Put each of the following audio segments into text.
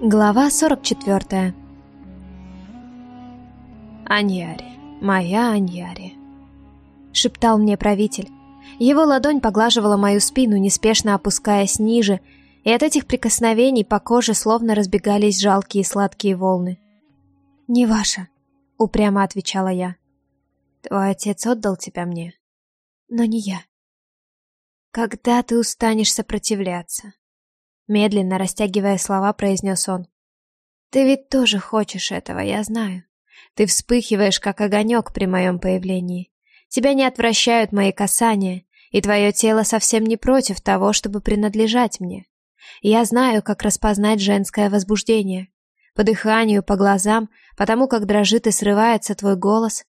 Глава 44 «Аньяри, моя Аньяри», — шептал мне правитель. Его ладонь поглаживала мою спину, неспешно опускаясь ниже, и от этих прикосновений по коже словно разбегались жалкие сладкие волны. «Не ваша», — упрямо отвечала я. «Твой отец отдал тебя мне, но не я». «Когда ты устанешь сопротивляться?» Медленно растягивая слова, произнес он. «Ты ведь тоже хочешь этого, я знаю. Ты вспыхиваешь, как огонек при моем появлении. Тебя не отвращают мои касания, и твое тело совсем не против того, чтобы принадлежать мне. Я знаю, как распознать женское возбуждение. По дыханию, по глазам, потому как дрожит и срывается твой голос.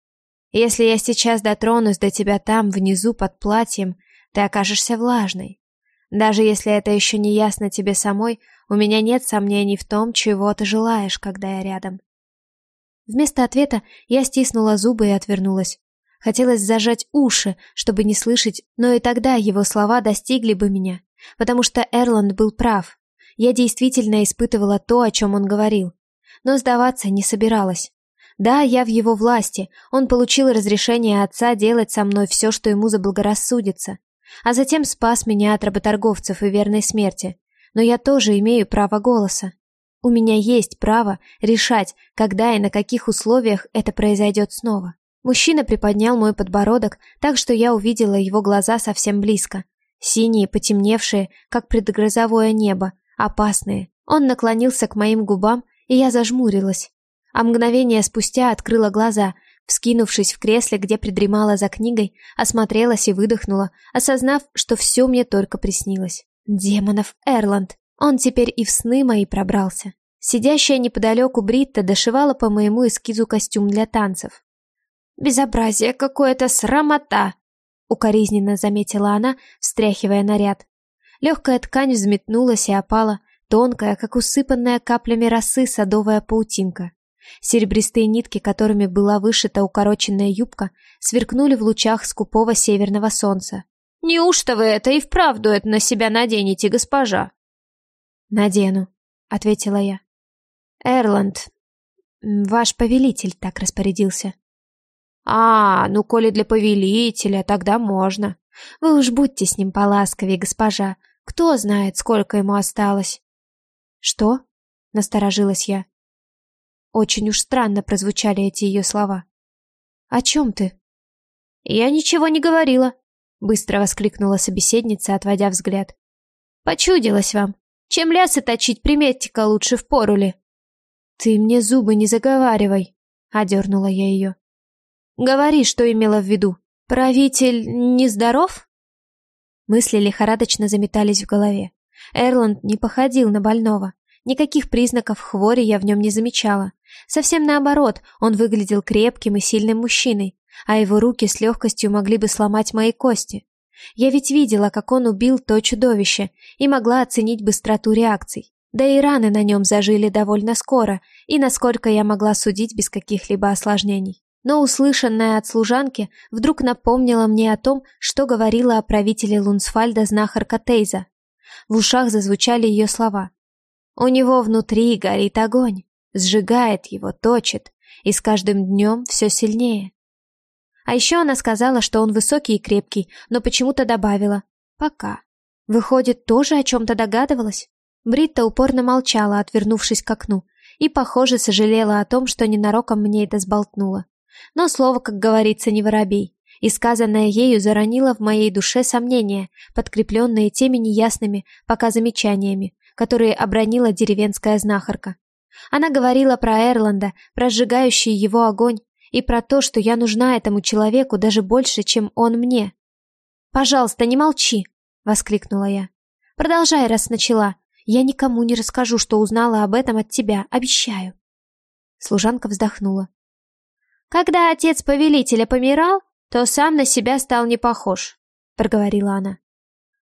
Если я сейчас дотронусь до тебя там, внизу, под платьем, ты окажешься влажной. Даже если это еще не ясно тебе самой, у меня нет сомнений в том, чего ты желаешь, когда я рядом. Вместо ответа я стиснула зубы и отвернулась. Хотелось зажать уши, чтобы не слышать, но и тогда его слова достигли бы меня, потому что Эрланд был прав. Я действительно испытывала то, о чем он говорил. Но сдаваться не собиралась. Да, я в его власти, он получил разрешение отца делать со мной все, что ему заблагорассудится а затем спас меня от работорговцев и верной смерти. Но я тоже имею право голоса. У меня есть право решать, когда и на каких условиях это произойдет снова. Мужчина приподнял мой подбородок так, что я увидела его глаза совсем близко. Синие, потемневшие, как предгрозовое небо, опасные. Он наклонился к моим губам, и я зажмурилась. А мгновение спустя открыла глаза, Вскинувшись в кресле, где придремала за книгой, осмотрелась и выдохнула, осознав, что все мне только приснилось. Демонов Эрланд! Он теперь и в сны мои пробрался. Сидящая неподалеку Бритта дошивала по моему эскизу костюм для танцев. «Безобразие какое-то, срамота!» — укоризненно заметила она, встряхивая наряд. Легкая ткань взметнулась и опала, тонкая, как усыпанная каплями росы садовая паутинка. Серебристые нитки, которыми была вышита укороченная юбка, сверкнули в лучах скупого северного солнца. «Неужто вы это и вправду это на себя наденете, госпожа?» «Надену», — ответила я. «Эрланд, ваш повелитель так распорядился». «А, ну, коли для повелителя, тогда можно. Вы уж будьте с ним поласковее, госпожа. Кто знает, сколько ему осталось». «Что?» — насторожилась я. Очень уж странно прозвучали эти ее слова. «О чем ты?» «Я ничего не говорила», — быстро воскликнула собеседница, отводя взгляд. «Почудилось вам. Чем лясы точить, приметьте-ка лучше в пору ли». «Ты мне зубы не заговаривай», — одернула я ее. «Говори, что имела в виду. Правитель нездоров?» Мысли лихорадочно заметались в голове. Эрланд не походил на больного. Никаких признаков хвори я в нем не замечала. Совсем наоборот, он выглядел крепким и сильным мужчиной, а его руки с легкостью могли бы сломать мои кости. Я ведь видела, как он убил то чудовище, и могла оценить быстроту реакций. Да и раны на нем зажили довольно скоро, и насколько я могла судить без каких-либо осложнений. Но услышанное от служанки вдруг напомнило мне о том, что говорила о правителе Лунсфальда знахарка Тейза. В ушах зазвучали ее слова. «У него внутри горит огонь сжигает его, точит, и с каждым днем все сильнее. А еще она сказала, что он высокий и крепкий, но почему-то добавила «пока». Выходит, тоже о чем-то догадывалась? Бритта упорно молчала, отвернувшись к окну, и, похоже, сожалела о том, что ненароком мне это сболтнула. Но слово, как говорится, не воробей, и сказанное ею заронило в моей душе сомнения, подкрепленные теми неясными пока замечаниями, которые обронила деревенская знахарка. Она говорила про Эрланда, про сжигающий его огонь, и про то, что я нужна этому человеку даже больше, чем он мне. «Пожалуйста, не молчи!» — воскликнула я. «Продолжай, раз начала. Я никому не расскажу, что узнала об этом от тебя, обещаю». Служанка вздохнула. «Когда отец повелителя помирал, то сам на себя стал не похож», — проговорила она.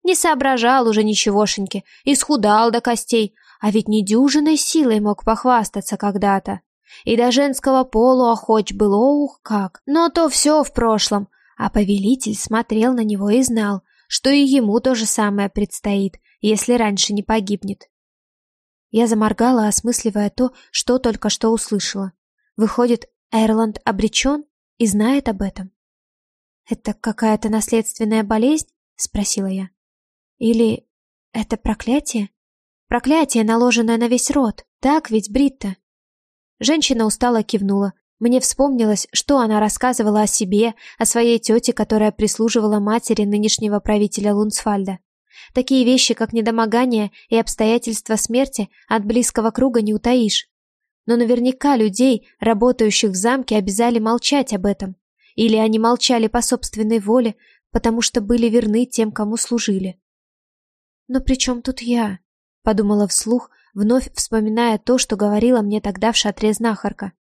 «Не соображал уже ничегошеньки, исхудал до костей, а ведь недюжиной силой мог похвастаться когда-то. И до женского полу охоч был, ух как. Но то все в прошлом, а повелитель смотрел на него и знал, что и ему то же самое предстоит, если раньше не погибнет. Я заморгала, осмысливая то, что только что услышала. Выходит, Эрланд обречен и знает об этом. «Это какая-то наследственная болезнь?» — спросила я. «Или это проклятие? Проклятие, наложенное на весь род, так ведь, Бритта?» Женщина устало кивнула. Мне вспомнилось, что она рассказывала о себе, о своей тете, которая прислуживала матери нынешнего правителя Лунсфальда. Такие вещи, как недомогание и обстоятельства смерти, от близкого круга не утаишь. Но наверняка людей, работающих в замке, обязали молчать об этом. Или они молчали по собственной воле, потому что были верны тем, кому служили. «Но при чем тут я?» — подумала вслух, вновь вспоминая то, что говорила мне тогда в шатре знахарка.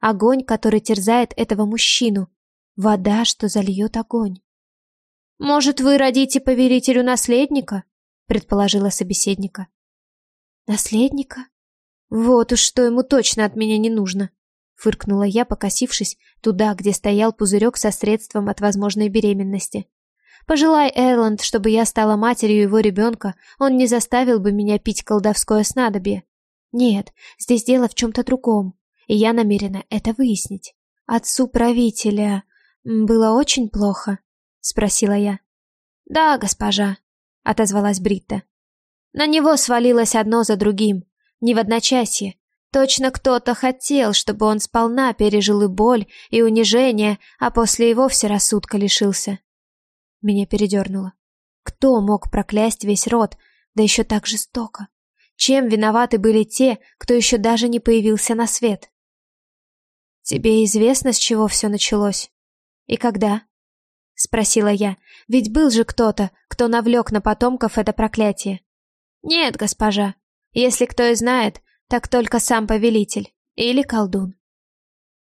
Огонь, который терзает этого мужчину. Вода, что зальет огонь. «Может, вы родите повелителю наследника?» — предположила собеседника. «Наследника? Вот уж что ему точно от меня не нужно!» — фыркнула я, покосившись туда, где стоял пузырек со средством от возможной беременности. Пожелай Эрланд, чтобы я стала матерью его ребенка, он не заставил бы меня пить колдовское снадобье. Нет, здесь дело в чем-то другом, и я намерена это выяснить. Отцу правителя было очень плохо спросила я. Да, госпожа, отозвалась Бритта. На него свалилось одно за другим, не в одночасье. Точно кто-то хотел, чтобы он сполна пережил и боль, и унижение, а после и вовсе рассудка лишился. Меня передернуло. Кто мог проклясть весь род, да еще так жестоко? Чем виноваты были те, кто еще даже не появился на свет? Тебе известно, с чего все началось? И когда? — спросила я. «Ведь был же кто-то, кто навлек на потомков это проклятие». «Нет, госпожа. Если кто и знает, так только сам повелитель. Или колдун».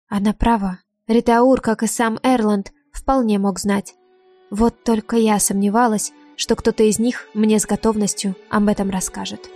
Она права. Ритаур, как и сам Эрланд, вполне мог знать. Вот только я сомневалась, что кто-то из них мне с готовностью об этом расскажет.